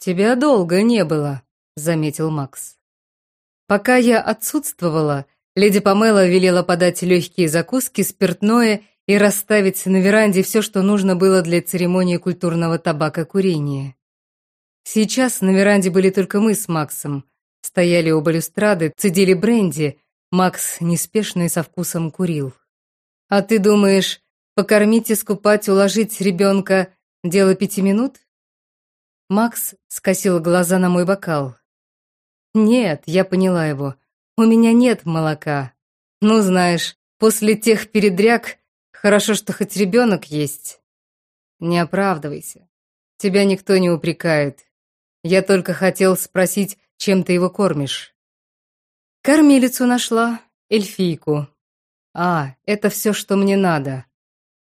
тебя долго не было», — заметил Макс. Пока я отсутствовала, леди Памела велела подать легкие закуски, спиртное и расставить на веранде все, что нужно было для церемонии культурного табака курения. Сейчас на веранде были только мы с Максом. Стояли у балюстрады, цедили бренди. Макс неспешно и со вкусом курил. «А ты думаешь, покормить, искупать, уложить ребенка — дело пяти минут?» Макс скосил глаза на мой бокал. «Нет, я поняла его. У меня нет молока. Ну, знаешь, после тех передряг хорошо, что хоть ребенок есть. Не оправдывайся. Тебя никто не упрекает. Я только хотел спросить, чем ты его кормишь. Кормилицу нашла, эльфийку. А, это все, что мне надо.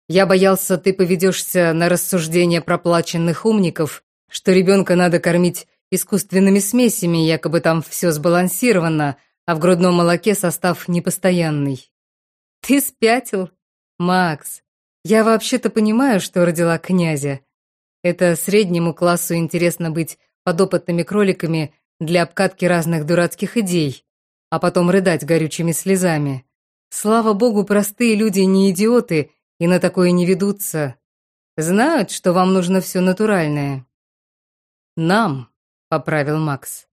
Я боялся, ты поведешься на рассуждения проплаченных умников, что ребенка надо кормить искусственными смесями, якобы там все сбалансировано, а в грудном молоке состав непостоянный. Ты спятил? Макс, я вообще-то понимаю, что родила князя. Это среднему классу интересно быть подопытными кроликами для обкатки разных дурацких идей, а потом рыдать горючими слезами. Слава богу, простые люди не идиоты и на такое не ведутся. Знают, что вам нужно все натуральное. Нам, поправил Макс.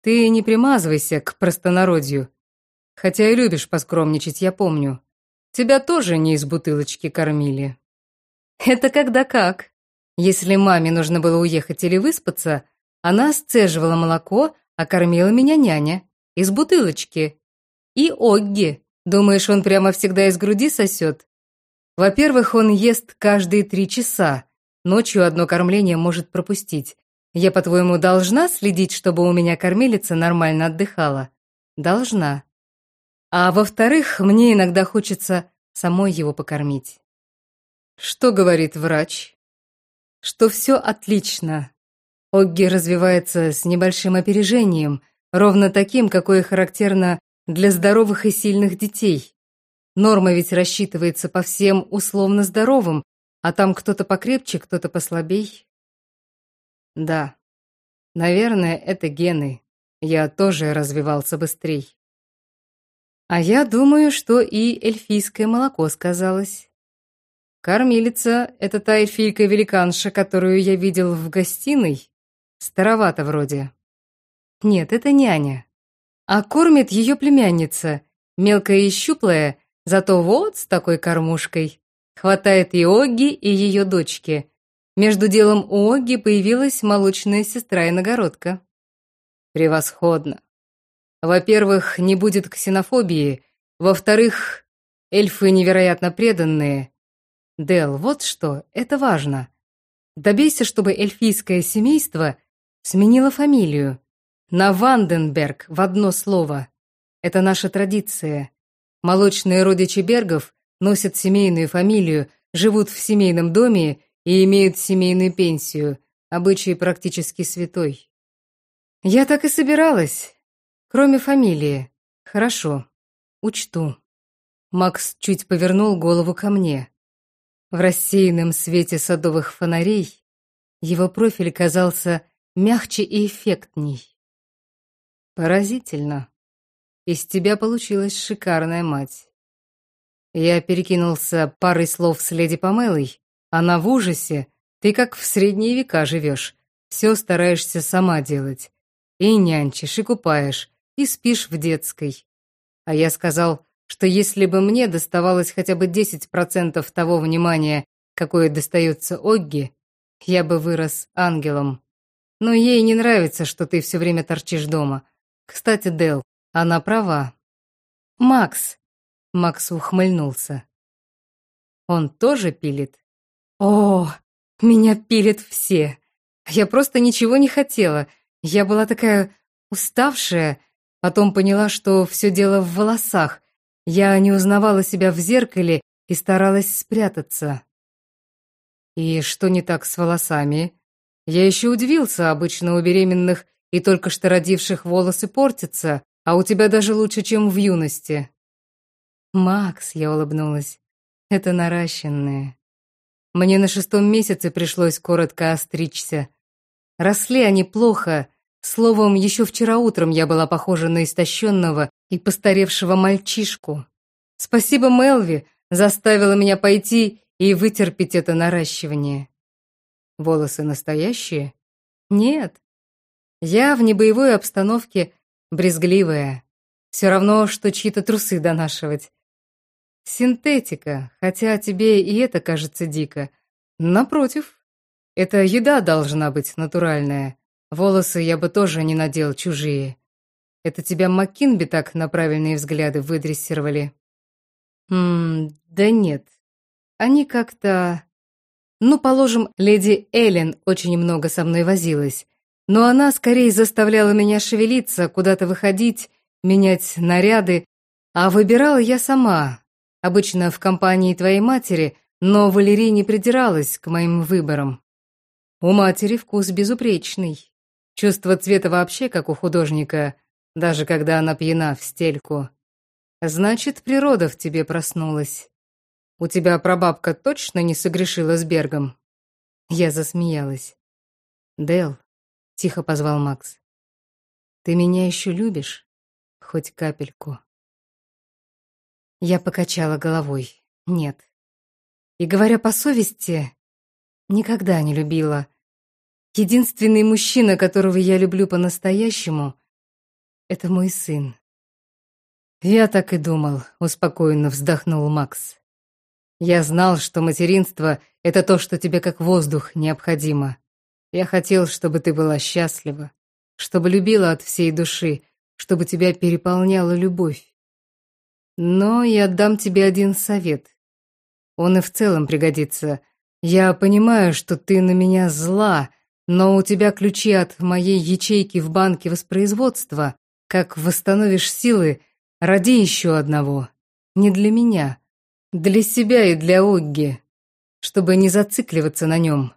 Ты не примазывайся к простонародью. Хотя и любишь поскромничать, я помню. Тебя тоже не из бутылочки кормили. Это когда как? Если маме нужно было уехать или выспаться, она сцеживала молоко, а кормила меня няня. Из бутылочки. И Огги. Думаешь, он прямо всегда из груди сосет? Во-первых, он ест каждые три часа. Ночью одно кормление может пропустить. Я, по-твоему, должна следить, чтобы у меня кормилица нормально отдыхала? Должна. А во-вторых, мне иногда хочется самой его покормить. Что говорит врач? Что все отлично, Огги развивается с небольшим опережением, ровно таким, какое характерно для здоровых и сильных детей. Норма ведь рассчитывается по всем условно здоровым, а там кто-то покрепче, кто-то послабей. Да, наверное, это гены. Я тоже развивался быстрей. А я думаю, что и эльфийское молоко сказалось. Кормилица — это та эльфийка-великанша, которую я видел в гостиной, Старовато вроде. Нет, это няня. А кормит ее племянница, мелкая и щуплая, зато вот с такой кормушкой. Хватает и Огги, и ее дочки. Между делом у Огги появилась молочная сестра-иногородка. Превосходно. Во-первых, не будет ксенофобии. Во-вторых, эльфы невероятно преданные. Дел, вот что, это важно. Добейся, чтобы эльфийское семейство Сменила фамилию. На Ванденберг в одно слово. Это наша традиция. Молочные родичи Бергов носят семейную фамилию, живут в семейном доме и имеют семейную пенсию. Обычай практически святой. Я так и собиралась. Кроме фамилии. Хорошо. Учту. Макс чуть повернул голову ко мне. В рассеянном свете садовых фонарей его профиль казался мягче и эффектней. Поразительно. Из тебя получилась шикарная мать. Я перекинулся парой слов с леди Памелой. Она в ужасе. Ты как в средние века живешь. Все стараешься сама делать. И нянчишь, и купаешь, и спишь в детской. А я сказал, что если бы мне доставалось хотя бы 10% того внимания, какое достается Огги, я бы вырос ангелом. Но ей не нравится, что ты все время торчишь дома. Кстати, Дел, она права. Макс. Макс ухмыльнулся. Он тоже пилит? О, меня пилят все. Я просто ничего не хотела. Я была такая уставшая. Потом поняла, что все дело в волосах. Я не узнавала себя в зеркале и старалась спрятаться. И что не так с волосами? Я еще удивился, обычно у беременных и только что родивших волосы портятся, а у тебя даже лучше, чем в юности. Макс, я улыбнулась, это наращенные. Мне на шестом месяце пришлось коротко остричься. Росли они плохо. Словом, еще вчера утром я была похожа на истощенного и постаревшего мальчишку. Спасибо Мелви, заставила меня пойти и вытерпеть это наращивание. Волосы настоящие? Нет. Я в небоевой обстановке брезгливая. Все равно, что чьи-то трусы донашивать. Синтетика, хотя тебе и это кажется дико. Напротив, это еда должна быть натуральная. Волосы я бы тоже не надел чужие. Это тебя Маккинби так на правильные взгляды выдрессировали? Ммм, да нет. Они как-то... Ну, положим, леди Эллен очень много со мной возилась. Но она скорее заставляла меня шевелиться, куда-то выходить, менять наряды, а выбирала я сама, обычно в компании твоей матери, но Валерия не придиралась к моим выборам. У матери вкус безупречный. Чувство цвета вообще как у художника, даже когда она пьяна в стельку. Значит, природа в тебе проснулась. У тебя прабабка точно не согрешила с Бергом? Я засмеялась. Дел, тихо позвал Макс. Ты меня еще любишь? Хоть капельку. Я покачала головой. Нет. И говоря по совести, никогда не любила. Единственный мужчина, которого я люблю по-настоящему, это мой сын. Я так и думал, успокоенно вздохнул Макс. Я знал, что материнство — это то, что тебе как воздух необходимо. Я хотел, чтобы ты была счастлива, чтобы любила от всей души, чтобы тебя переполняла любовь. Но я дам тебе один совет. Он и в целом пригодится. Я понимаю, что ты на меня зла, но у тебя ключи от моей ячейки в банке воспроизводства. Как восстановишь силы, роди еще одного. Не для меня. Для себя и для Огги. Чтобы не зацикливаться на нем.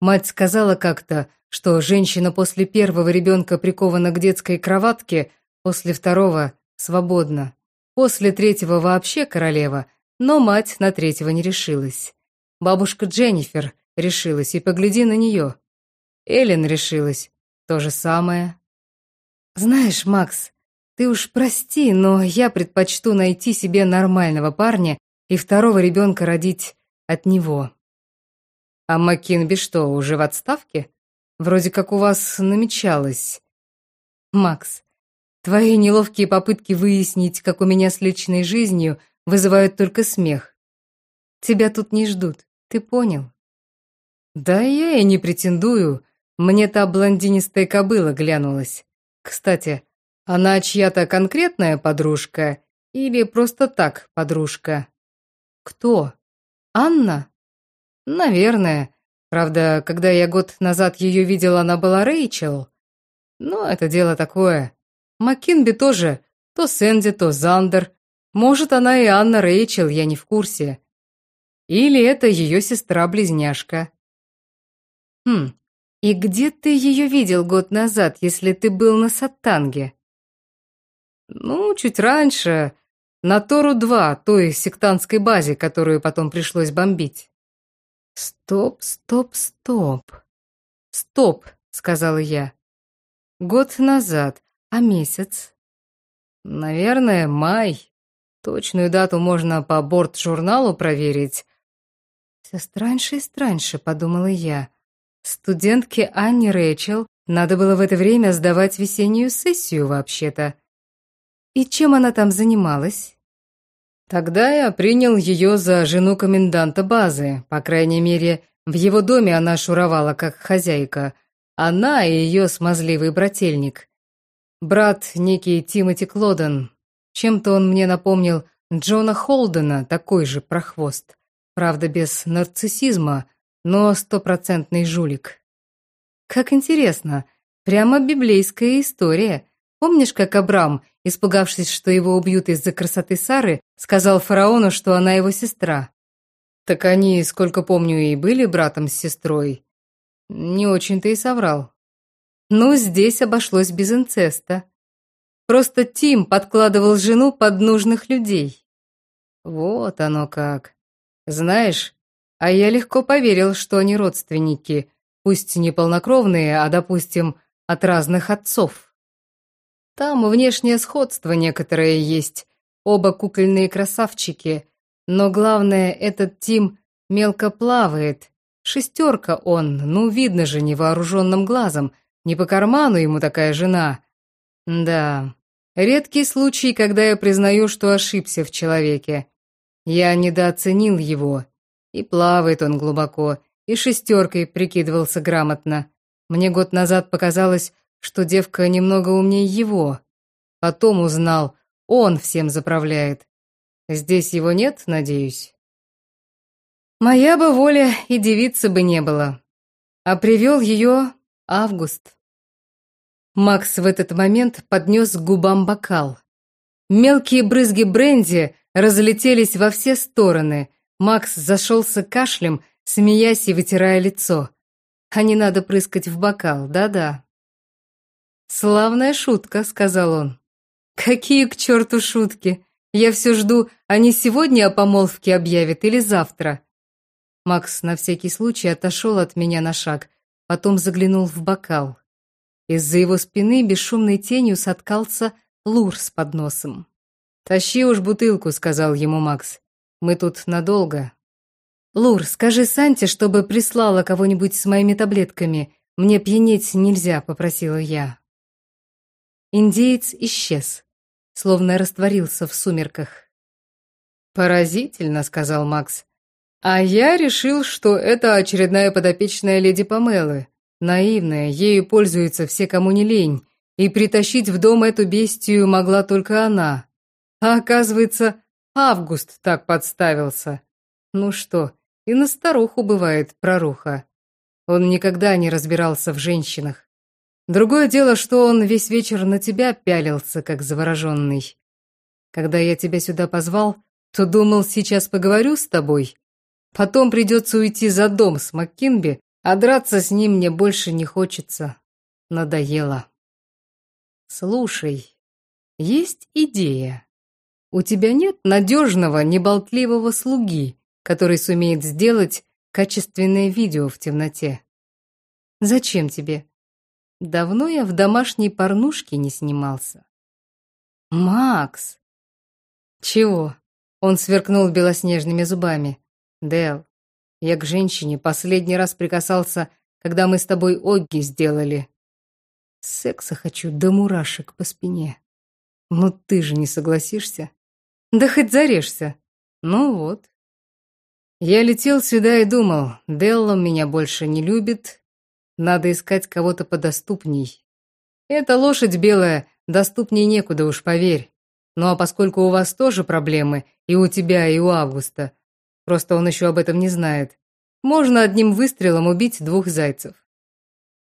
Мать сказала как-то, что женщина после первого ребенка прикована к детской кроватке, после второго — свободна. После третьего вообще королева, но мать на третьего не решилась. Бабушка Дженнифер решилась, и погляди на нее. Эллен решилась. То же самое. Знаешь, Макс, ты уж прости, но я предпочту найти себе нормального парня и второго ребенка родить от него. А Маккинби что, уже в отставке? Вроде как у вас намечалось. Макс, Твои неловкие попытки выяснить, как у меня с личной жизнью, вызывают только смех. Тебя тут не ждут, ты понял? Да я и не претендую. Мне та блондинистая кобыла глянулась. Кстати, она чья-то конкретная подружка или просто так подружка? Кто? Анна? Наверное. Правда, когда я год назад ее видел, она была Рэйчел. Но это дело такое. Маккинби тоже то Сэнди, то Зандер. Может, она и Анна Рэйчел, я не в курсе. Или это ее сестра-близняшка. Хм, и где ты ее видел год назад, если ты был на Саттанге? Ну, чуть раньше, на Тору-2, той сектантской базе, которую потом пришлось бомбить. Стоп, стоп, стоп. Стоп, сказала я. Год назад. А месяц? Наверное, май. Точную дату можно по борт-журналу проверить. Все страньше и страньше, подумала я. Студентке Анне Рэчел надо было в это время сдавать весеннюю сессию вообще-то. И чем она там занималась? Тогда я принял ее за жену коменданта базы. По крайней мере, в его доме она шуровала как хозяйка. Она и ее смазливый брательник. Брат некий Тимоти Клоден. Чем-то он мне напомнил Джона Холдена, такой же прохвост. Правда, без нарциссизма, но стопроцентный жулик. Как интересно, прямо библейская история. Помнишь, как Абрам, испугавшись, что его убьют из-за красоты Сары, сказал фараону, что она его сестра? Так они, сколько помню, и были братом с сестрой. Не очень-то и соврал. Ну, здесь обошлось без инцеста. Просто Тим подкладывал жену под нужных людей. Вот оно как. Знаешь, а я легко поверил, что они родственники. пусть не полнокровные, а, допустим, от разных отцов. Там внешнее сходство некоторое есть, оба кукольные красавчики, но главное, этот Тим мелко плавает. Шестерка он, ну видно же невооруженным глазом, не по карману ему такая жена. Да, редкий случай, когда я признаю, что ошибся в человеке. Я недооценил его, и плавает он глубоко, и шестеркой прикидывался грамотно. Мне год назад показалось, что девка немного умнее его. Потом узнал, он всем заправляет. Здесь его нет, надеюсь? Моя бы воля и девицы бы не было. А привел ее Август. Макс в этот момент поднес к губам бокал. Мелкие брызги бренди разлетелись во все стороны. Макс зашелся кашлем, смеясь и вытирая лицо. А не надо прыскать в бокал, да-да. «Славная шутка», — сказал он. «Какие к черту шутки? Я все жду, они сегодня о помолвке объявят или завтра?» Макс на всякий случай отошел от меня на шаг, потом заглянул в бокал. Из-за его спины бесшумной тенью соткался лур с подносом. «Тащи уж бутылку», — сказал ему Макс. «Мы тут надолго». «Лур, скажи Санте, чтобы прислала кого-нибудь с моими таблетками. Мне пьянеть нельзя», — попросила я. Индеец исчез словно растворился в сумерках. «Поразительно», — сказал Макс. «А я решил, что это очередная подопечная леди Памелы. Наивная, ею пользуются все, кому не лень, и притащить в дом эту бестию могла только она. А оказывается, Август так подставился. Ну что, и на старуху бывает проруха. Он никогда не разбирался в женщинах. Другое дело, что он весь вечер на тебя пялился, как завороженный. Когда я тебя сюда позвал, то думал, сейчас поговорю с тобой. Потом придется уйти за дом с Маккинби, а драться с ним мне больше не хочется. Надоело. Слушай, есть идея. У тебя нет надежного, неболтливого слуги, который сумеет сделать качественное видео в темноте? Зачем тебе? Давно я в домашней порнушке не снимался. Макс! Чего? Он сверкнул белоснежными зубами. Дел, я к женщине последний раз прикасался, когда мы с тобой Огги сделали. Секса хочу до мурашек по спине. Но ты же не согласишься? Да хоть зарежься. Ну вот. Я летел сюда и думал, Делла меня больше не любит, надо искать кого-то подоступней. Эта лошадь белая, доступней некуда уж, поверь. Ну а поскольку у вас тоже проблемы, и у тебя, и у Августа, просто он еще об этом не знает, можно одним выстрелом убить двух зайцев.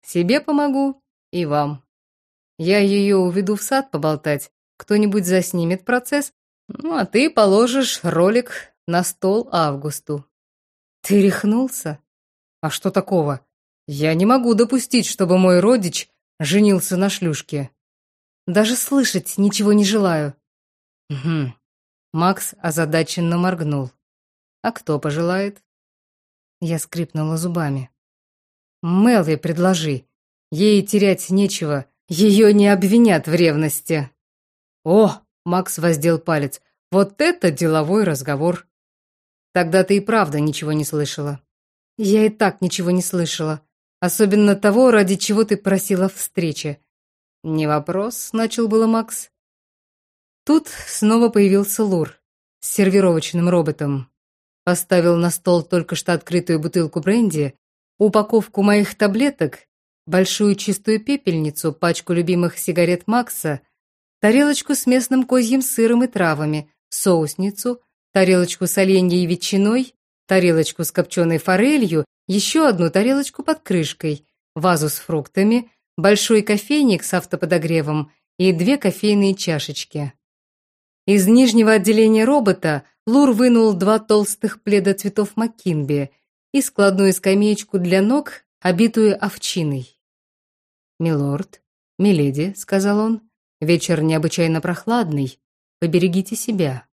Себе помогу и вам. Я ее уведу в сад поболтать, кто-нибудь заснимет процесс, ну а ты положишь ролик на стол Августу. Ты рехнулся? А что такого? Я не могу допустить, чтобы мой родич женился на шлюшке. Даже слышать ничего не желаю. Угу. Макс озадаченно моргнул. А кто пожелает? Я скрипнула зубами. Мелви предложи. Ей терять нечего. Ее не обвинят в ревности. О, Макс воздел палец. Вот это деловой разговор. Тогда ты и правда ничего не слышала. Я и так ничего не слышала. Особенно того, ради чего ты просила встречи. Не вопрос, начал было Макс. Тут снова появился Лур с сервировочным роботом. Поставил на стол только что открытую бутылку бренди, упаковку моих таблеток, большую чистую пепельницу, пачку любимых сигарет Макса, тарелочку с местным козьим сыром и травами, соусницу, тарелочку с оленьей ветчиной, тарелочку с копченой форелью еще одну тарелочку под крышкой, вазу с фруктами, большой кофейник с автоподогревом и две кофейные чашечки. Из нижнего отделения робота Лур вынул два толстых пледа цветов Маккинби и складную скамеечку для ног, обитую овчиной. «Милорд, миледи», — сказал он, — «вечер необычайно прохладный. Поберегите себя.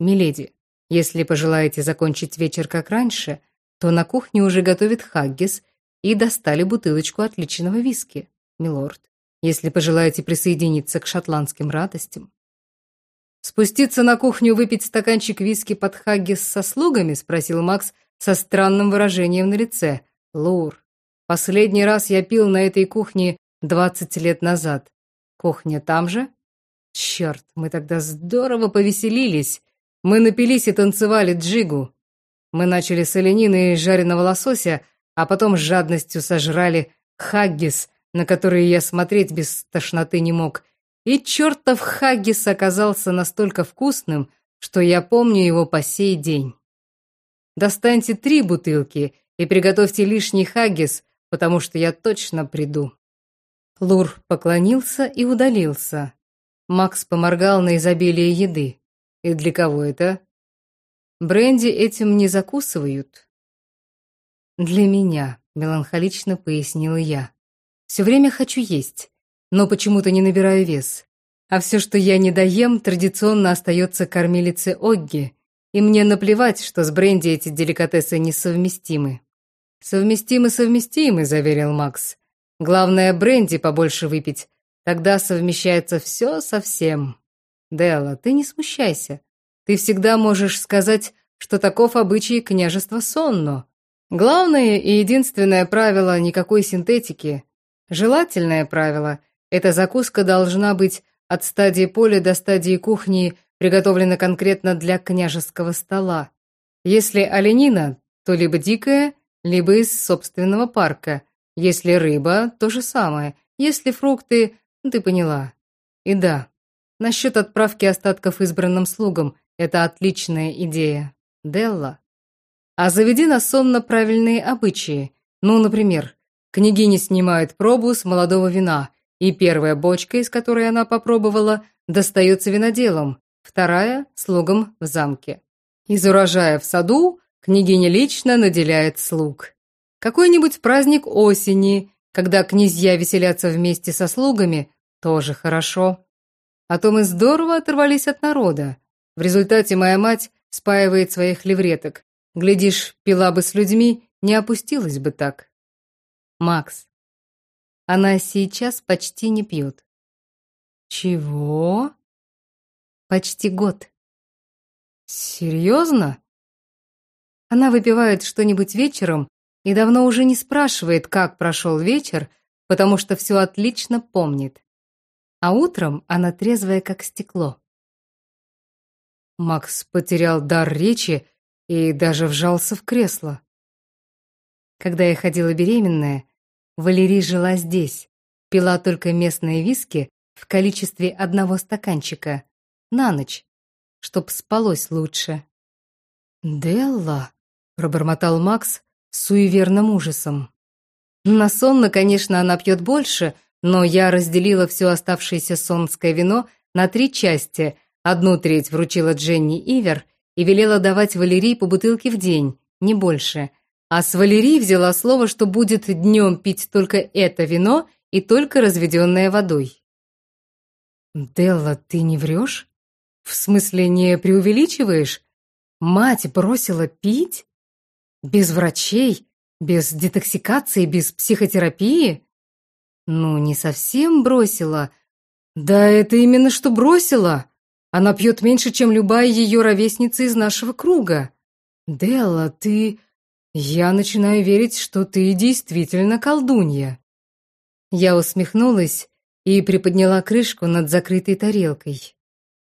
Миледи, если пожелаете закончить вечер как раньше, то на кухне уже готовит хаггис, и достали бутылочку отличного виски, милорд, если пожелаете присоединиться к шотландским радостям. «Спуститься на кухню выпить стаканчик виски под хаггис со слугами?» — спросил Макс со странным выражением на лице. «Лур, последний раз я пил на этой кухне двадцать лет назад. Кухня там же?» «Черт, мы тогда здорово повеселились. Мы напились и танцевали джигу. Мы начали с оленины и жареного лосося, а потом с жадностью сожрали хаггис, на которые я смотреть без тошноты не мог. И чертов хаггис оказался настолько вкусным, что я помню его по сей день. Достаньте три бутылки и приготовьте лишний хаггис, потому что я точно приду. Лур поклонился и удалился. Макс поморгал на изобилие еды. И для кого это? Бренди этим не закусывают. Для меня, меланхолично пояснила я. Все время хочу есть, но почему-то не набираю вес. А все, что я не доем, традиционно остается кормилице Огги, и мне наплевать, что с бренди эти деликатесы несовместимы. «Совместимы, совместимы», — заверил Макс. «Главное, бренди побольше выпить, тогда совмещается все со всем». «Делла, ты не смущайся. Ты всегда можешь сказать, что таков обычай княжества Сонно. Главное и единственное правило – никакой синтетики. Желательное правило – эта закуска должна быть от стадии поля до стадии кухни приготовлена конкретно для княжеского стола. Если оленина, то либо дикая, либо из собственного парка. Если рыба – то же самое. Если фрукты – ты поняла. И да, насчет отправки остатков избранным слугам – это отличная идея. Делла. А заведи на сон на правильные обычаи. Ну, например, княгиня снимает пробу с молодого вина, и первая бочка, из которой она попробовала, достается виноделам, вторая – слугам в замке. Из урожая в саду княгиня лично наделяет слуг. Какой-нибудь праздник осени, когда князья веселятся вместе со слугами, тоже хорошо. А то мы здорово оторвались от народа. В результате моя мать спаивает своих левреток. Глядишь, пила бы с людьми, не опустилась бы так. Макс. Она сейчас почти не пьет. Чего? Почти год. Серьезно? Она выпивает что-нибудь вечером и давно уже не спрашивает, как прошел вечер, потому что все отлично помнит. А утром она трезвая, как стекло. Макс потерял дар речи и даже вжался в кресло. Когда я ходила беременная, Валерий жила здесь, пила только местные виски в количестве одного стаканчика на ночь, чтоб спалось лучше. «Делла», — пробормотал Макс с суеверным ужасом. На сонно, конечно, она пьет больше, но я разделила все оставшееся сонское вино на три части — Одну треть вручила Дженни Ивер и велела давать Валерии по бутылке в день, не больше. А с Валерии взяла слово, что будет днем пить только это вино и только разведенное водой. «Делла, ты не врешь? В смысле, не преувеличиваешь? Мать бросила пить? Без врачей? Без детоксикации? Без психотерапии?» «Ну, не совсем бросила. Да это именно что бросила!» Она пьет меньше, чем любая ее ровесница из нашего круга. Делла, ты... Я начинаю верить, что ты действительно колдунья. Я усмехнулась и приподняла крышку над закрытой тарелкой.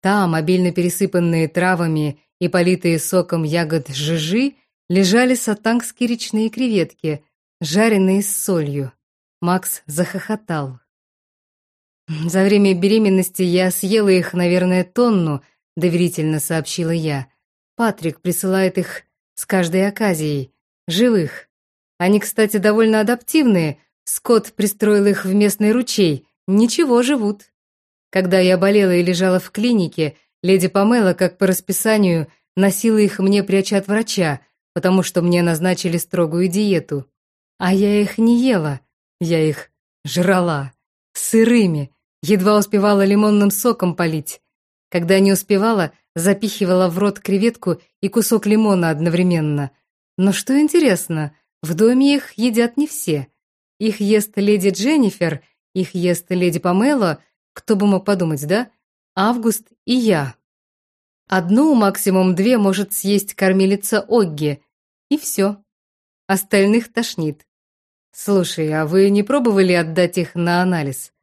Там, обильно пересыпанные травами и политые соком ягод жижи, лежали сатангские речные креветки, жареные с солью. Макс захохотал. «За время беременности я съела их, наверное, тонну», — доверительно сообщила я. «Патрик присылает их с каждой оказией. Живых. Они, кстати, довольно адаптивные. Скотт пристроил их в местный ручей. Ничего, живут». Когда я болела и лежала в клинике, леди Памела, как по расписанию, носила их мне пряча от врача, потому что мне назначили строгую диету. А я их не ела, я их жрала. Сырыми, Едва успевала лимонным соком полить. Когда не успевала, запихивала в рот креветку и кусок лимона одновременно. Но что интересно, В доме их едят не все. Их ест леди Дженнифер, их ест леди Памела, кто бы мог подумать, да? Август и я. Одну, максимум две, может съесть кормилица Огги. И все. Остальных тошнит. Слушай, а вы не пробовали отдать их на анализ?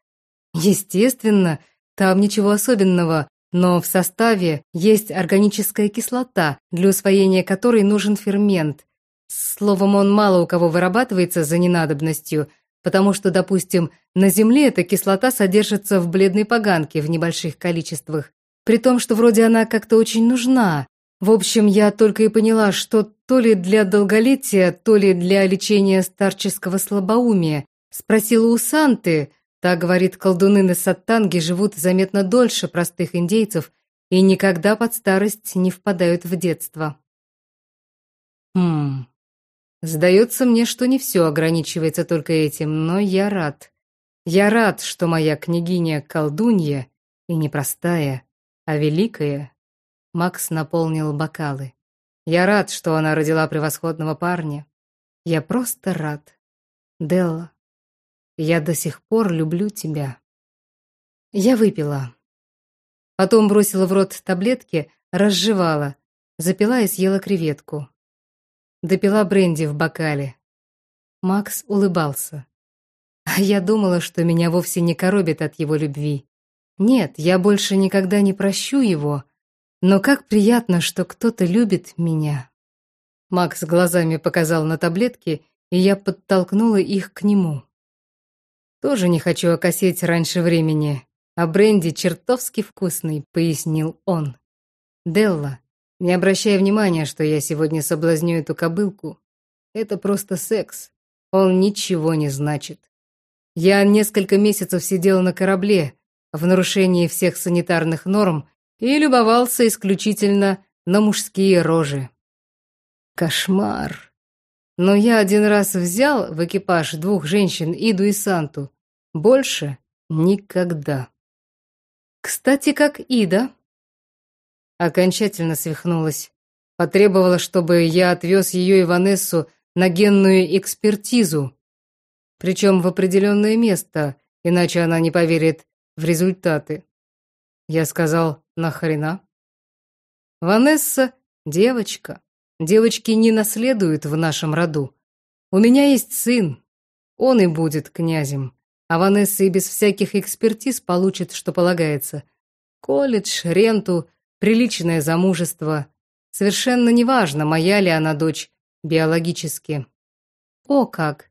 Естественно, там ничего особенного, но в составе есть органическая кислота, для усвоения которой нужен фермент. Словом, он мало у кого вырабатывается за ненадобностью, потому что, допустим, на Земле эта кислота содержится в бледной поганке в небольших количествах, при том, что вроде она как-то очень нужна. В общем, я только и поняла, что то ли для долголетия, то ли для лечения старческого слабоумия. Спросила у Санты, та говорит, колдуны на Саттанге живут заметно дольше простых индейцев и никогда под старость не впадают в детство. Хм, сдается мне, что не все ограничивается только этим, но я рад. Я рад, что моя княгиня колдунья и непростая, а великая. Макс наполнил бокалы. Я рад, что она родила превосходного парня. Я просто рад. Делла, я до сих пор люблю тебя. Я выпила. Потом бросила в рот таблетки, разжевала, запила и съела креветку. Допила бренди в бокале. Макс улыбался. А я думала, что меня вовсе не коробит от его любви. Нет, я больше никогда не прощу его, но как приятно, что кто-то любит меня. Макс глазами показал на таблетки, и я подтолкнула их к нему. Тоже не хочу окосеть раньше времени, а бренди чертовски вкусный, пояснил он. Делла, не обращай внимания, что я сегодня соблазню эту кобылку. Это просто секс. Он ничего не значит. Я несколько месяцев сидел на корабле, в нарушении всех санитарных норм и любовался исключительно на мужские рожи. Кошмар. Но я один раз взял в экипаж двух женщин, Иду и Санту. Больше никогда. Кстати, как Ида. Окончательно свихнулась. Потребовала, чтобы я отвез ее и Ванессу на генную экспертизу. Причем в определенное место, иначе она не поверит в результаты. Я сказал, нахрена? Ванесса — девочка. Девочки не наследуют в нашем роду. У меня есть сын. Он и будет князем. А Ванесса и без всяких экспертиз получит, что полагается. Колледж, ренту, приличное замужество. Совершенно неважно, моя ли она дочь биологически. О как!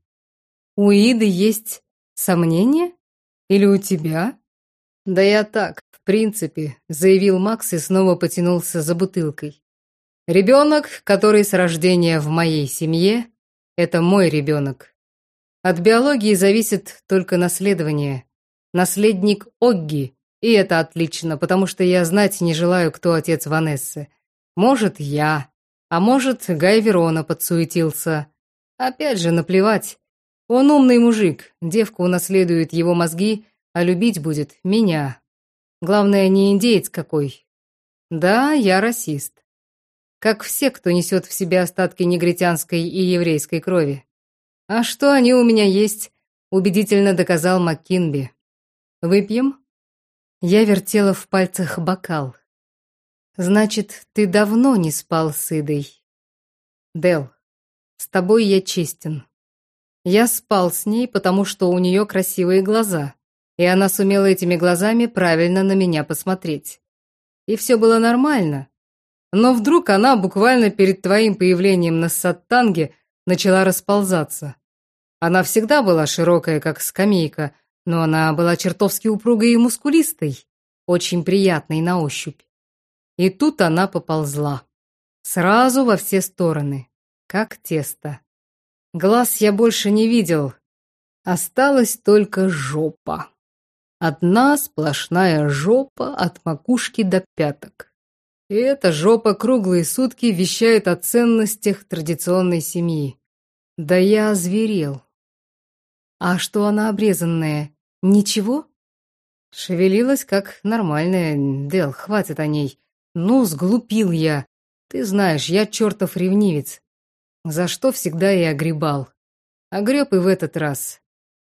У Иды есть сомнения? Или у тебя? «Да я так, в принципе», — заявил Макс и снова потянулся за бутылкой. «Ребенок, который с рождения в моей семье, это мой ребенок. От биологии зависит только наследование. Наследник Огги, и это отлично, потому что я знать не желаю, кто отец Ванессы. Может, я, а может, Гай Верона подсуетился. Опять же, наплевать. Он умный мужик, девка унаследует его мозги, а любить будет меня. Главное, не индеец какой. Да, я расист. Как все, кто несет в себе остатки негритянской и еврейской крови. А что они у меня есть, убедительно доказал МакКинби. Выпьем? Я вертела в пальцах бокал. Значит, ты давно не спал с Идой. Дел, с тобой я честен. Я спал с ней, потому что у нее красивые глаза и она сумела этими глазами правильно на меня посмотреть. И все было нормально. Но вдруг она буквально перед твоим появлением на Саттанге начала расползаться. Она всегда была широкая, как скамейка, но она была чертовски упругой и мускулистой, очень приятной на ощупь. И тут она поползла. Сразу во все стороны, как тесто. Глаз я больше не видел. Осталась только жопа. Одна сплошная жопа от макушки до пяток. И эта жопа круглые сутки вещает о ценностях традиционной семьи. Да я озверел. А что она обрезанная? Ничего? Шевелилась как нормальная. Дел, хватит о ней. Ну, сглупил я. Ты знаешь, я чертов ревнивец. За что всегда и огребал. Огреб и в этот раз.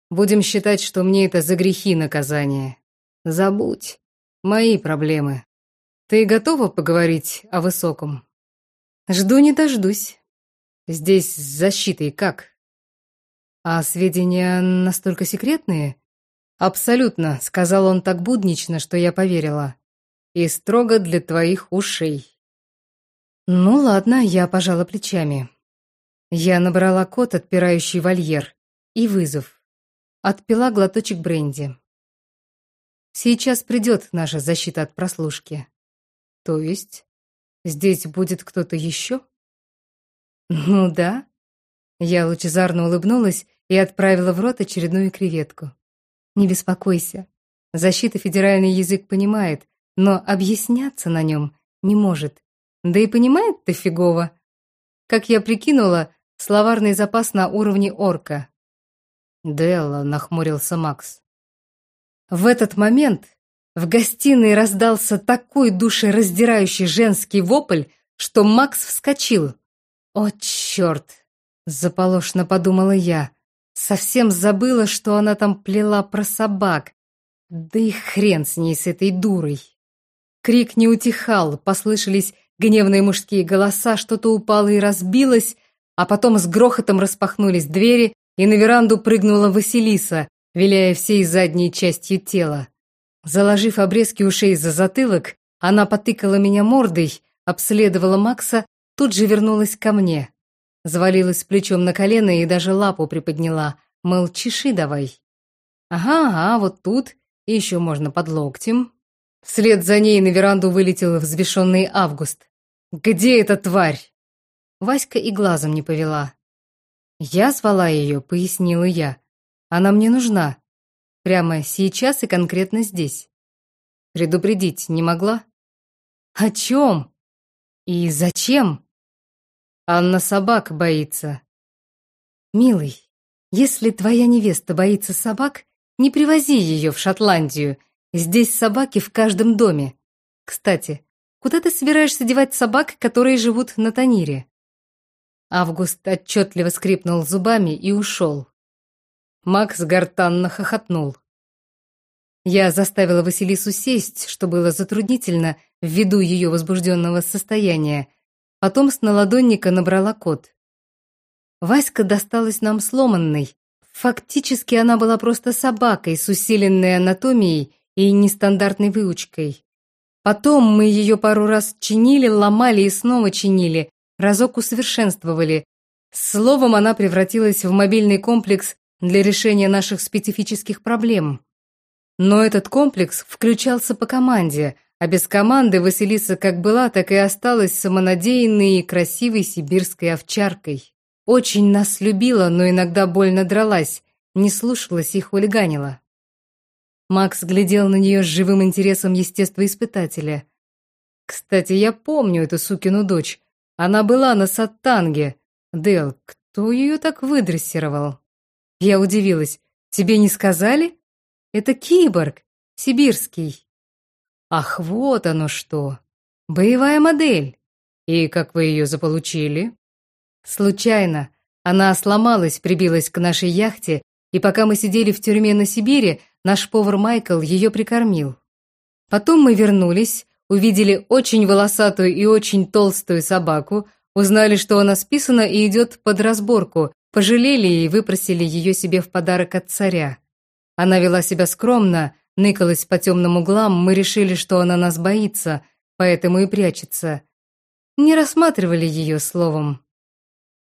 Будем считать, что мне это за грехи наказание. Забудь. Мои проблемы. Ты готова поговорить о высоком? Жду не дождусь. Здесь с защитой как? А сведения настолько секретные? Абсолютно, сказал он так буднично, что я поверила. И строго для твоих ушей. Ну ладно, я пожала плечами. Я набрала код, отпирающий вольер, и вызов. Отпила глоточек бренди. Сейчас придет наша защита от прослушки. То есть, здесь будет кто-то еще? Ну да. Я лучезарно улыбнулась и отправила в рот очередную креветку. Не беспокойся. Защита федеральный язык понимает, но объясняться на нем не может. Да и понимает-то фигово. Как я прикинула, словарный запас на уровне орка. Делла, нахмурился Макс. В этот момент в гостиной раздался такой душераздирающий женский вопль, что Макс вскочил. «О, черт!» — заполошно подумала я. Совсем забыла, что она там плела про собак. Да и хрен с ней, с этой дурой. Крик не утихал, послышались гневные мужские голоса, что-то упало и разбилось, а потом с грохотом распахнулись двери, и на веранду прыгнула Василиса, виляя всей задней частью тела. Заложив обрезки ушей за затылок, она потыкала меня мордой, обследовала Макса, тут же вернулась ко мне. Завалилась плечом на колено и даже лапу приподняла, мол, чеши давай. Ага, ага, вот тут, и еще можно под локтем. Вслед за ней на веранду вылетел взвешенный Август. «Где эта тварь?» Васька и глазом не повела. «Я звала ее», — пояснила я. «Она мне нужна. Прямо сейчас и конкретно здесь. Предупредить не могла?» «О чем? И зачем?» «Анна собак боится». «Милый, если твоя невеста боится собак, не привози ее в Шотландию. Здесь собаки в каждом доме. Кстати, куда ты собираешься девать собак, которые живут на Танире?» Август отчетливо скрипнул зубами и ушел. Макс гортанно хохотнул. Я заставила Василису сесть, что было затруднительно ввиду ее возбужденного состояния. Потом с наладонника набрала код. Васька досталась нам сломанной. Фактически она была просто собакой с усиленной анатомией и нестандартной выучкой. Потом мы ее пару раз чинили, ломали и снова чинили, разок усовершенствовали. Словом, она превратилась в мобильный комплекс для решения наших специфических проблем. Но этот комплекс включался по команде, а без команды Василиса как была, так и осталась самонадеянной и красивой сибирской овчаркой. Очень нас любила, но иногда больно дралась, не слушалась и хулиганила. Макс глядел на нее с живым интересом естествоиспытателя. Кстати, я помню эту сукину дочь. Она была на Саттанге. Дел, кто ее так выдрессировал? Я удивилась. Тебе не сказали? Это киборг, сибирский. Ах, вот оно что. Боевая модель. И как вы ее заполучили? Случайно. Она сломалась, прибилась к нашей яхте, и пока мы сидели в тюрьме на Сибири, наш повар Майкл ее прикормил. Потом мы вернулись, увидели очень волосатую и очень толстую собаку, узнали, что она списана и идет под разборку, пожалели и выпросили ее себе в подарок от царя. Она вела себя скромно, ныкалась по темным углам, мы решили, что она нас боится, поэтому и прячется. Не рассматривали ее словом.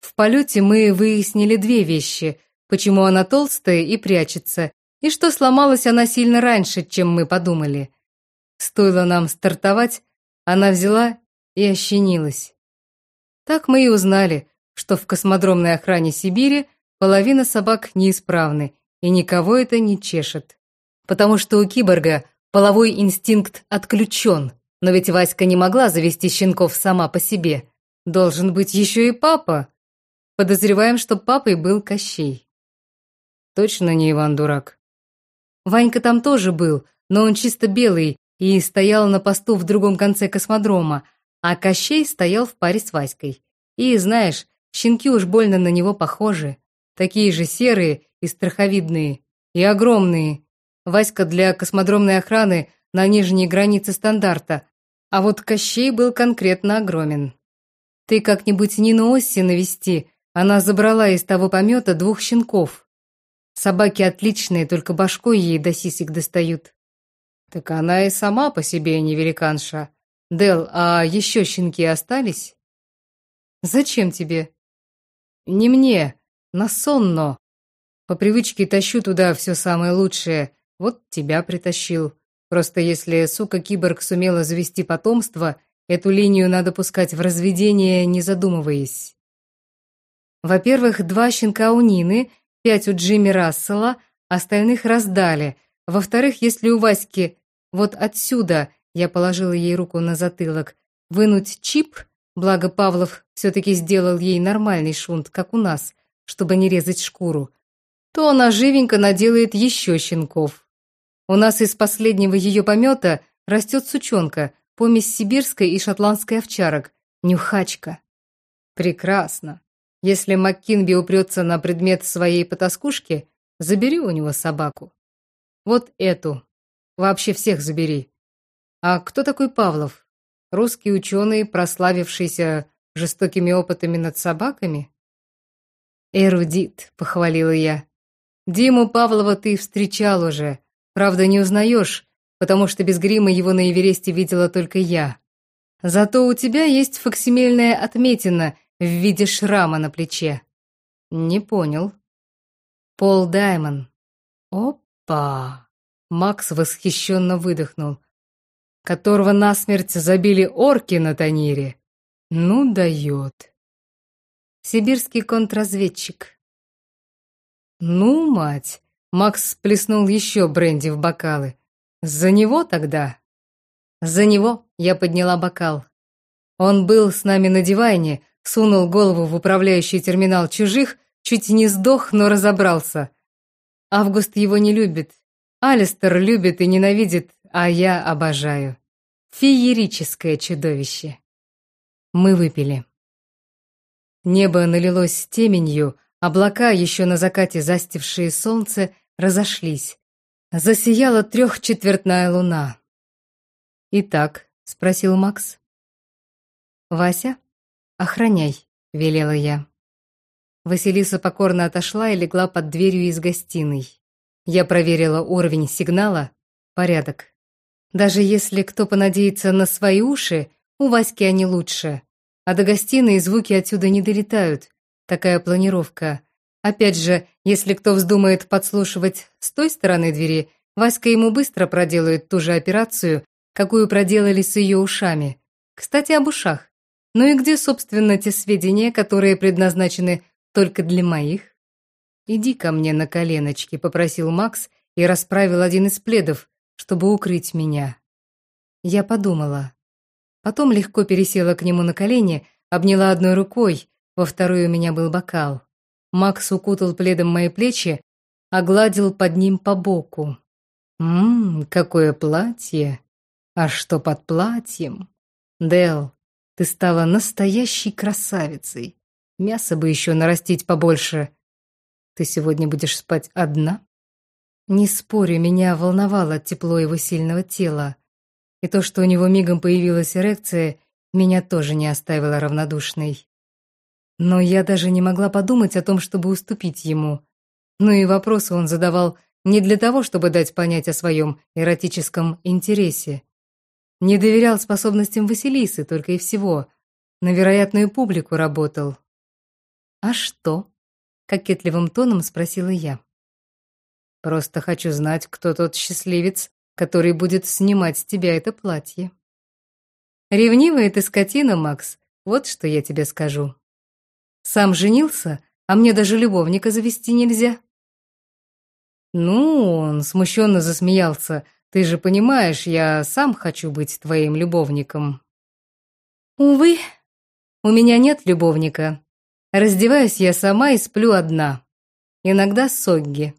В полете мы выяснили две вещи, почему она толстая и прячется, и что сломалась она сильно раньше, чем мы подумали. Стоило нам стартовать, она взяла и ощенилась. Так мы и узнали, что в космодромной охране Сибири половина собак неисправны, и никого это не чешет. Потому что у киборга половой инстинкт отключен, но ведь Васька не могла завести щенков сама по себе. Должен быть еще и папа. Подозреваем, что папой был Кощей. Точно не Иван Дурак. Ванька там тоже был, но он чисто белый, и стоял на посту в другом конце космодрома, а Кощей стоял в паре с Васькой. И, знаешь, Щенки уж больно на него похожи. Такие же серые и страховидные. И огромные. Васька для космодромной охраны на нижней границе стандарта, а вот Кощей был конкретно огромен. Ты как-нибудь Нину Осси навести, она забрала из того помета двух щенков. Собаки отличные, только башкой ей до сисек достают. Так она и сама по себе не великанша. Дел, а еще щенки остались? Зачем тебе? Не мне, на сонно. По привычке тащу туда все самое лучшее. Вот тебя притащил. Просто если сука-киборг сумела завести потомство, эту линию надо пускать в разведение, не задумываясь. Во-первых, два щенка у Нины, пять у Джимми Рассела, остальных раздали. Во-вторых, если у Васьки вот отсюда, я положила ей руку на затылок, вынуть чип, благо Павлов все-таки сделал ей нормальный шунт, как у нас, чтобы не резать шкуру, то она живенько наделает еще щенков. У нас из последнего ее помета растет сучонка, помесь сибирской и шотландской овчарок, нюхачка. Прекрасно. Если МакКинби упрется на предмет своей потаскушки, забери у него собаку. Вот эту. Вообще всех забери. А кто такой Павлов? Русский ученый, прославившийся жестокими опытами над собаками? Эрудит, похвалила я. Диму Павлова ты встречал уже. Правда, не узнаешь, потому что без грима его на Эвересте видела только я. Зато у тебя есть фоксимильная отметина в виде шрама на плече. Не понял. Пол Даймон. Опа! Макс восхищенно выдохнул. Которого насмерть забили орки на Танире. Ну, дает. Сибирский контрразведчик. Ну, мать. Макс плеснул еще бренди в бокалы. За него тогда? За него я подняла бокал. Он был с нами на диване, сунул голову в управляющий терминал чужих, чуть не сдох, но разобрался. Август его не любит, Алистер любит и ненавидит, а я обожаю. Феерическое чудовище. Мы выпили. Небо налилось теменью, облака, еще на закате застившие солнце, разошлись. Засияла трехчетвертная луна. «Итак?» — спросил Макс. «Вася, охраняй», — велела я. Василиса покорно отошла и легла под дверью из гостиной. Я проверила уровень сигнала. Порядок. Даже если кто понадеется на свои уши, у Васьки они лучше. А до гостиной звуки отсюда не долетают. Такая планировка. Опять же, если кто вздумает подслушивать с той стороны двери, Васька ему быстро проделает ту же операцию, какую проделали с ее ушами. Кстати, об ушах. Ну и где, собственно, те сведения, которые предназначены только для моих? «Иди ко мне на коленочки», — попросил Макс и расправил один из пледов, чтобы укрыть меня. Я подумала. Потом легко пересела к нему на колени, обняла одной рукой, во второй у меня был бокал. Макс укутал пледом мои плечи, огладил под ним по боку. «Ммм, какое платье! А что под платьем? Дел, ты стала настоящей красавицей. Мясо бы еще нарастить побольше. Ты сегодня будешь спать одна? Не спорю, меня волновало тепло его сильного тела. И то, что у него мигом появилась эрекция, меня тоже не оставило равнодушной. Но я даже не могла подумать о том, чтобы уступить ему. Ну и вопросы он задавал не для того, чтобы дать понять о своем эротическом интересе. Не доверял способностям Василисы, только и всего. На вероятную публику работал. А что? кокетливым тоном спросила я. Просто хочу знать, кто тот счастливец, который будет снимать с тебя это платье. Ревнивая ты скотина, Макс, вот что я тебе скажу. Сам женился, а мне даже любовника завести нельзя. Ну, он смущенно засмеялся. Ты же понимаешь, я сам хочу быть твоим любовником. Увы, у меня нет любовника, Раздеваюсь я сама и сплю одна. Иногда с Согги.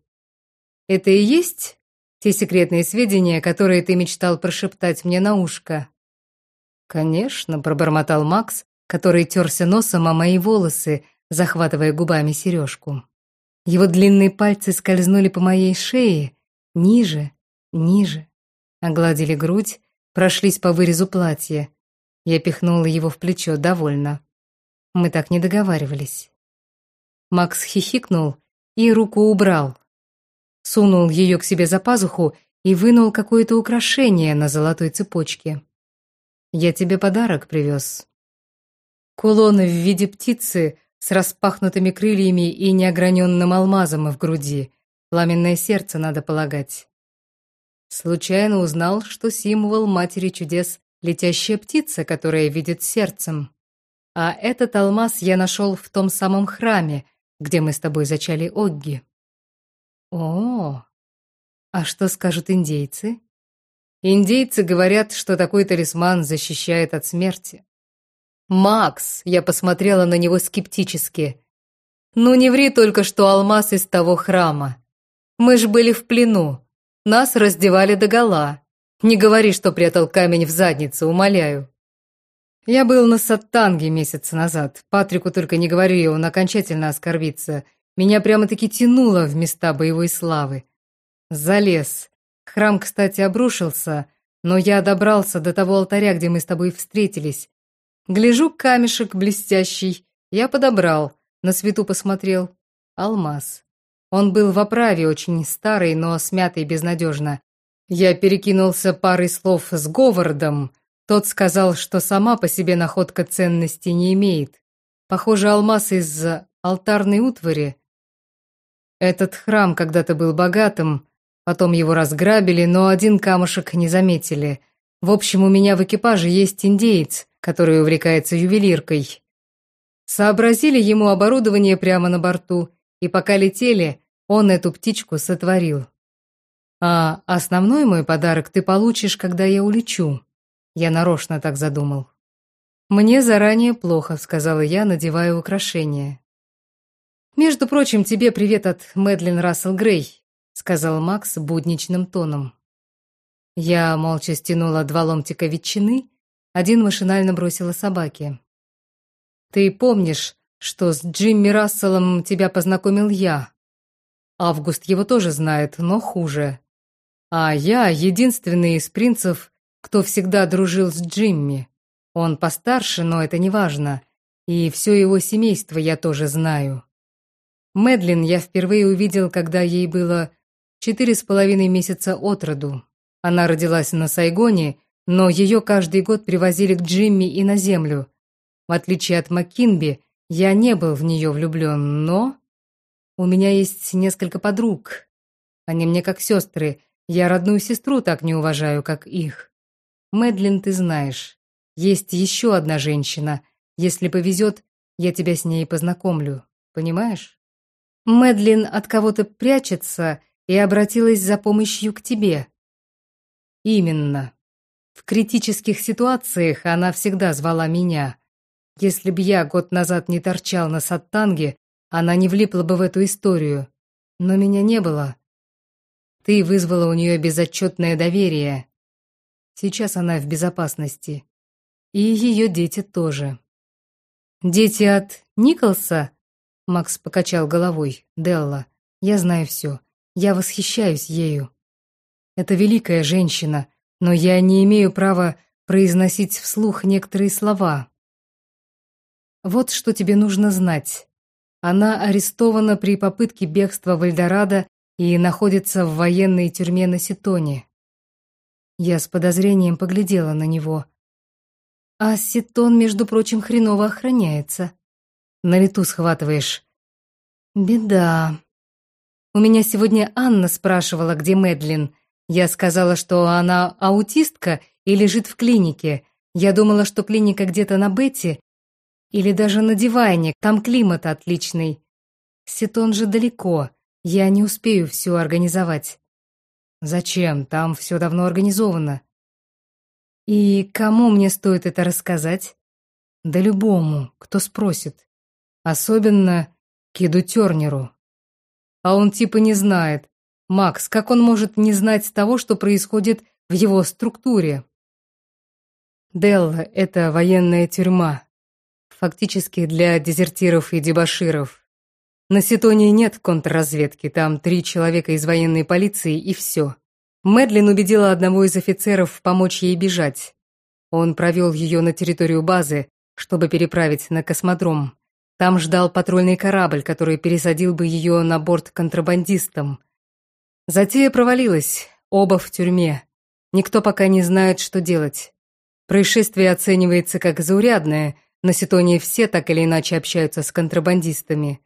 Это и есть те секретные сведения, которые ты мечтал прошептать мне на ушко? Конечно, пробормотал Макс, который терся носом о мои волосы, захватывая губами сережку. Его длинные пальцы скользнули по моей шее, ниже, ниже, огладили грудь, прошлись по вырезу платья. Я пихнула его в плечо, довольно. Мы так не договаривались. Макс хихикнул и руку убрал. Сунул ее к себе за пазуху и вынул какое-то украшение на золотой цепочке. «Я тебе подарок привез». Кулон в виде птицы с распахнутыми крыльями и неограненным алмазом в груди. Пламенное сердце, надо полагать. Случайно узнал, что символ Матери Чудес — летящая птица, которая видит сердцем. А этот алмаз я нашел в том самом храме, где мы с тобой зачали Огги. О, а что скажут индейцы? Индейцы говорят, что такой талисман защищает от смерти. Макс, я посмотрела на него скептически. Ну не ври только, что алмаз из того храма. Мы ж были в плену. Нас раздевали догола. Не говори, что прятал камень в заднице, умоляю. Я был на Саттанге месяц назад. Патрику только не говори, он окончательно оскорбится. Меня прямо-таки тянуло в места боевой славы. Залез. Храм, кстати, обрушился, но я добрался до того алтаря, где мы с тобой встретились. Гляжу, камешек блестящий. Я подобрал, на свету посмотрел. Алмаз. Он был в оправе, очень старый, но смятый безнадежно. Я перекинулся парой слов с Говардом. Тот сказал, что сама по себе находка ценности не имеет. Похоже, алмаз из алтарной утвари. Этот храм когда-то был богатым, потом его разграбили, но один камушек не заметили. В общем, у меня в экипаже есть индеец, который увлекается ювелиркой. Сообразили ему оборудование прямо на борту, и пока летели, он эту птичку сотворил. А основной мой подарок ты получишь, когда я улечу. Я нарочно так задумал. Мне заранее плохо, сказала я, надевая украшение. Между прочим, тебе привет от Мэдлин Рассел Грей, сказал Макс будничным тоном. Я молча стянула два ломтика ветчины один машинально бросила собаке. «Ты помнишь, что с Джимми Расселом тебя познакомил я? Август его тоже знает, но хуже. А я единственный из принцев, кто всегда дружил с Джимми. Он постарше, но это не важно. И все его семейство я тоже знаю. Мэдлин я впервые увидел, когда ей было четыре с половиной месяца от роду. Она родилась на Сайгоне но ее каждый год привозили к Джимми и на землю. В отличие от Маккинби, я не был в нее влюблен, но... У меня есть несколько подруг. Они мне как сестры. Я родную сестру так не уважаю, как их. Мэдлин, ты знаешь. Есть еще одна женщина. Если повезет, я тебя с ней познакомлю. Понимаешь? Мэдлин от кого-то прячется и обратилась за помощью к тебе. Именно. В критических ситуациях она всегда звала меня. Если б я год назад не торчал на Саттанге, она не влипла бы в эту историю. Но меня не было. Ты вызвала у нее безотчетное доверие. Сейчас она в безопасности. И ее дети тоже. Дети от Николса? Макс покачал головой. Делла, я знаю все. Я восхищаюсь ею. Это великая женщина, но я не имею права произносить вслух некоторые слова. Вот что тебе нужно знать. Она арестована при попытке бегства в Эльдорадо и находится в военной тюрьме на Ситоне. Я с подозрением поглядела на него. А Ситон, между прочим, хреново охраняется. На лету схватываешь. Беда. У меня сегодня Анна спрашивала, где Мэдлин. Я сказала, что она аутистка и лежит в клинике. Я думала, что клиника где-то на Бетти или даже на диване, там климат отличный. Сетон же далеко, я не успею все организовать. Зачем? Там все давно организовано. И кому мне стоит это рассказать? Да любому, кто спросит. Особенно Киду Тернеру. А он типа не знает, Макс, как он может не знать того, что происходит в его структуре? Делла — это военная тюрьма. фактически для дезертиров и дебоширов. На Ситонии нет контрразведки, там три человека из военной полиции и все. Мэдлин убедила одного из офицеров помочь ей бежать. Он провел ее на территорию базы, чтобы переправить на космодром. Там ждал патрульный корабль, который пересадил бы ее на борт контрабандистам. Затея провалилась, оба в тюрьме. Никто пока не знает, что делать. Происшествие оценивается как заурядное, на Ситонии все так или иначе общаются с контрабандистами.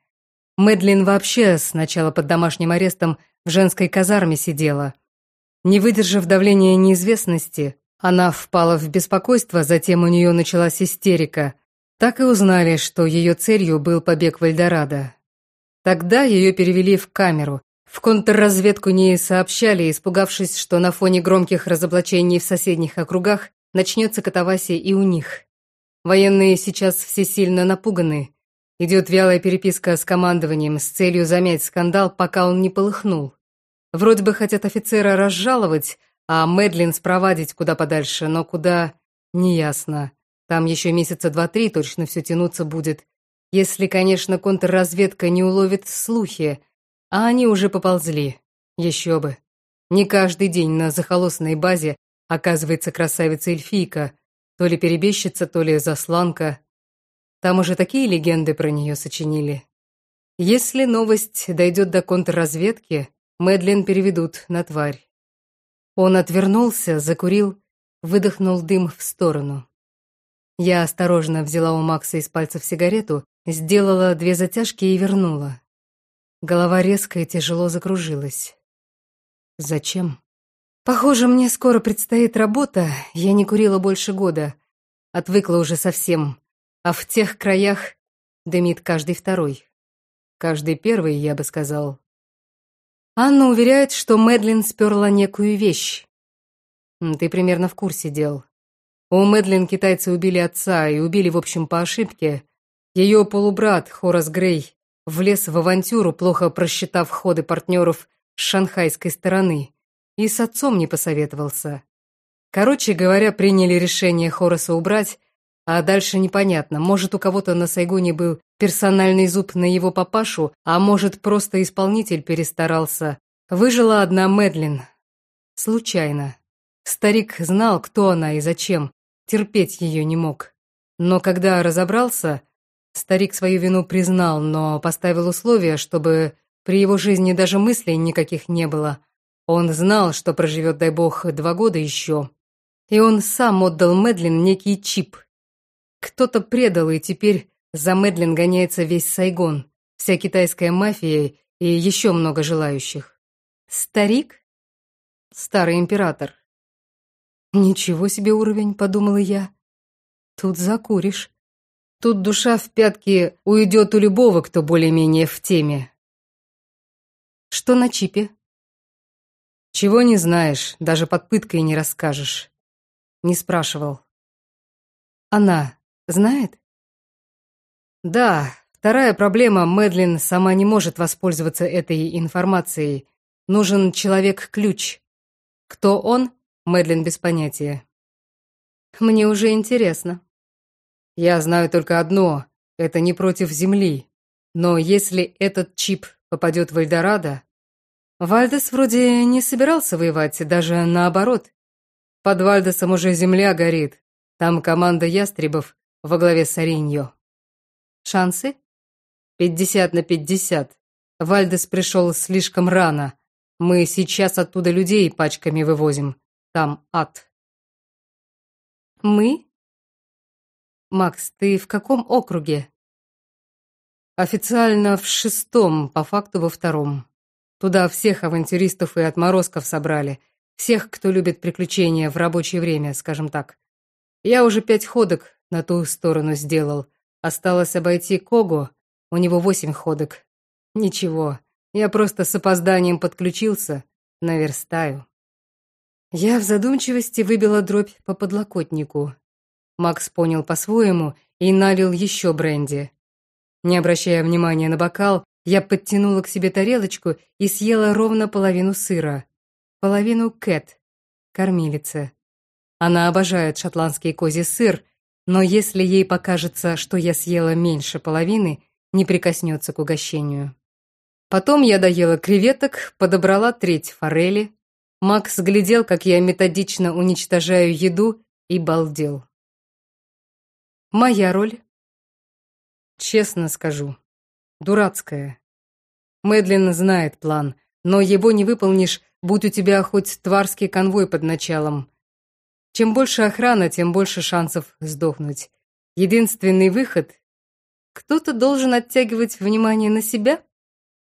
Мэдлин вообще сначала под домашним арестом в женской казарме сидела. Не выдержав давления неизвестности, она впала в беспокойство, затем у нее началась истерика. Так и узнали, что ее целью был побег в Эльдорадо. Тогда ее перевели в камеру. В контрразведку не сообщали, испугавшись, что на фоне громких разоблачений в соседних округах начнется катавасия и у них. Военные сейчас все сильно напуганы. Идет вялая переписка с командованием с целью замять скандал, пока он не полыхнул. Вроде бы хотят офицера разжаловать, а Мэдлин спровадить куда подальше, но куда – неясно. Там еще месяца два-три точно все тянуться будет. Если, конечно, контрразведка не уловит слухи, а они уже поползли. Еще бы. Не каждый день на захолостной базе оказывается красавица-эльфийка, то ли перебежчица, то ли засланка. Там уже такие легенды про нее сочинили. Если новость дойдет до контрразведки, Мэдлин переведут на тварь. Он отвернулся, закурил, выдохнул дым в сторону. Я осторожно взяла у Макса из пальцев сигарету, сделала две затяжки и вернула. Голова резко и тяжело закружилась. Зачем? Похоже, мне скоро предстоит работа, я не курила больше года. Отвыкла уже совсем. А в тех краях дымит каждый второй. Каждый первый, я бы сказал. Анна уверяет, что Мэдлин сперла некую вещь. Ты примерно в курсе дел. У Мэдлин китайцы убили отца и убили, в общем, по ошибке. Ее полубрат, Хорас Грей, влез в авантюру, плохо просчитав ходы партнеров с шанхайской стороны. И с отцом не посоветовался. Короче говоря, приняли решение Хораса убрать, а дальше непонятно, может, у кого-то на Сайгоне был персональный зуб на его папашу, а может, просто исполнитель перестарался. Выжила одна Мэдлин. Случайно. Старик знал, кто она и зачем, терпеть ее не мог. Но когда разобрался, старик свою вину признал, но поставил условие, чтобы при его жизни даже мыслей никаких не было. Он знал, что проживет, дай бог, два года еще. И он сам отдал Мэдлин некий чип. Кто-то предал, и теперь за Мэдлин гоняется весь Сайгон, вся китайская мафия и еще много желающих. Старик? Старый император. Ничего себе уровень, подумала я. Тут закуришь. Тут душа в пятки уйдет у любого, кто более-менее в теме. Что на чипе? Чего не знаешь, даже под пыткой не расскажешь. Не спрашивал. Она знает? Да, вторая проблема, Мэдлин сама не может воспользоваться этой информацией. Нужен человек-ключ. Кто он? Мэдлин без понятия. Мне уже интересно. Я знаю только одно, это не против Земли. Но если этот чип попадет в Эльдорадо, Вальдес вроде не собирался воевать, даже наоборот. Под Вальдесом уже земля горит. Там команда ястребов во главе с Ариньо. Шансы? Пятьдесят на пятьдесят. Вальдес пришел слишком рано. Мы сейчас оттуда людей пачками вывозим. Там ад. Мы? Макс, ты в каком округе? Официально в шестом, по факту во втором. Туда всех авантюристов и отморозков собрали. Всех, кто любит приключения в рабочее время, скажем так. Я уже пять ходок на ту сторону сделал. Осталось обойти Кого, у него восемь ходок. Ничего, я просто с опозданием подключился, наверстаю. Я в задумчивости выбила дробь по подлокотнику. Макс понял по-своему и налил еще бренди. Не обращая внимания на бокал, я подтянула к себе тарелочку и съела ровно половину сыра. Половину Кэт, кормилица. Она обожает шотландский козий сыр, но если ей покажется, что я съела меньше половины, не прикоснется к угощению. Потом я доела креветок, подобрала треть форели. Макс глядел, как я методично уничтожаю еду, и балдел. Моя роль? Честно скажу, дурацкая. Мэдлин знает план, но его не выполнишь, будь у тебя хоть тварский конвой под началом. Чем больше охрана, тем больше шансов сдохнуть. Единственный выход — кто-то должен оттягивать внимание на себя?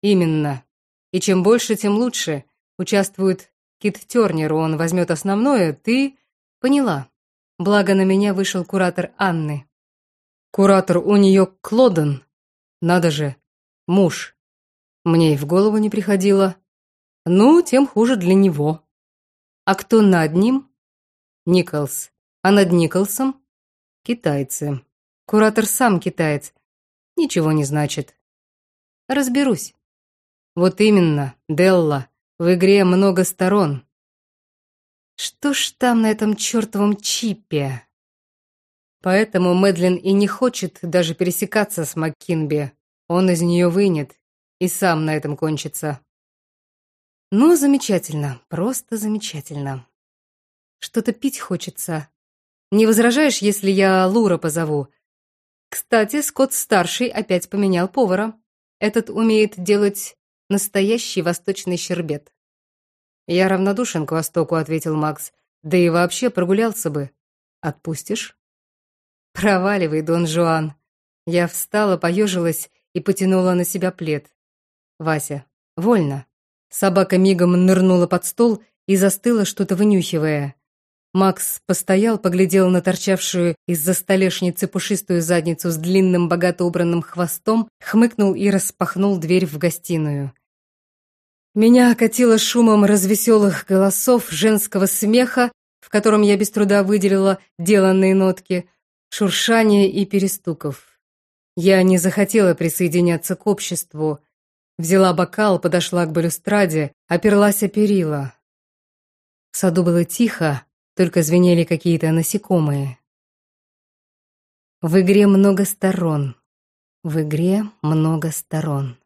Именно. И чем больше, тем лучше. Участвует Кит Тернер, он возьмет основное, ты поняла. Благо на меня вышел куратор Анны. Куратор у нее Клоден. Надо же, муж. Мне и в голову не приходило. Ну, тем хуже для него. А кто над ним? Николс. А над Николсом? Китайцы. Куратор сам китаец. Ничего не значит. Разберусь. Вот именно, Делла. В игре много сторон. Что ж там на этом чертовом чипе? Поэтому Мэдлин и не хочет даже пересекаться с МакКинби. Он из нее вынет и сам на этом кончится. Ну, замечательно, просто замечательно. Что-то пить хочется. Не возражаешь, если я Лура позову? Кстати, Скотт-старший опять поменял повара. Этот умеет делать настоящий восточный щербет. «Я равнодушен к Востоку», — ответил Макс. «Да и вообще прогулялся бы. Отпустишь?» «Проваливай, Дон Жуан». Я встала, поежилась и потянула на себя плед. «Вася, вольно». Собака мигом нырнула под стол и застыла, что-то вынюхивая. Макс постоял, поглядел на торчавшую из-за столешницы пушистую задницу с длинным богато убранным хвостом, хмыкнул и распахнул дверь в гостиную. Меня окатило шумом развеселых голосов, женского смеха, в котором я без труда выделила деланные нотки, шуршания и перестуков. Я не захотела присоединяться к обществу. Взяла бокал, подошла к балюстраде, оперлась о перила. В саду было тихо, только звенели какие-то насекомые. В игре много сторон. В игре много сторон.